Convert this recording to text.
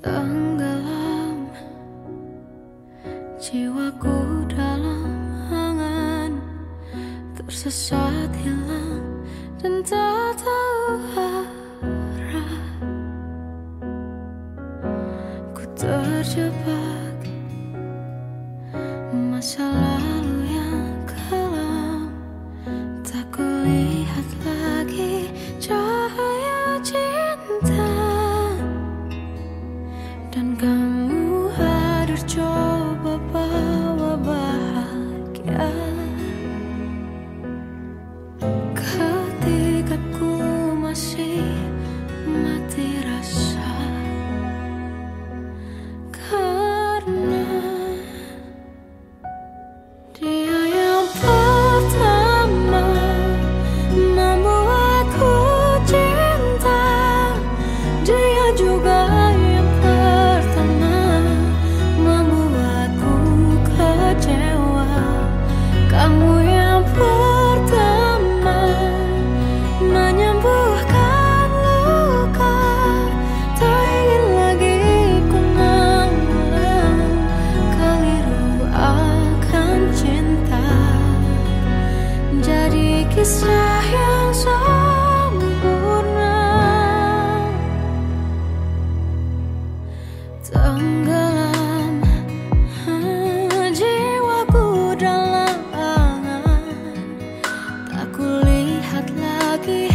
tenggelam. Jiwaku dalam angan tersesat hilang dan tak tahu arah. Ku terjebak masalah to Tenggelam hmm, jiwaku dalam angan. Tak kulihat lagi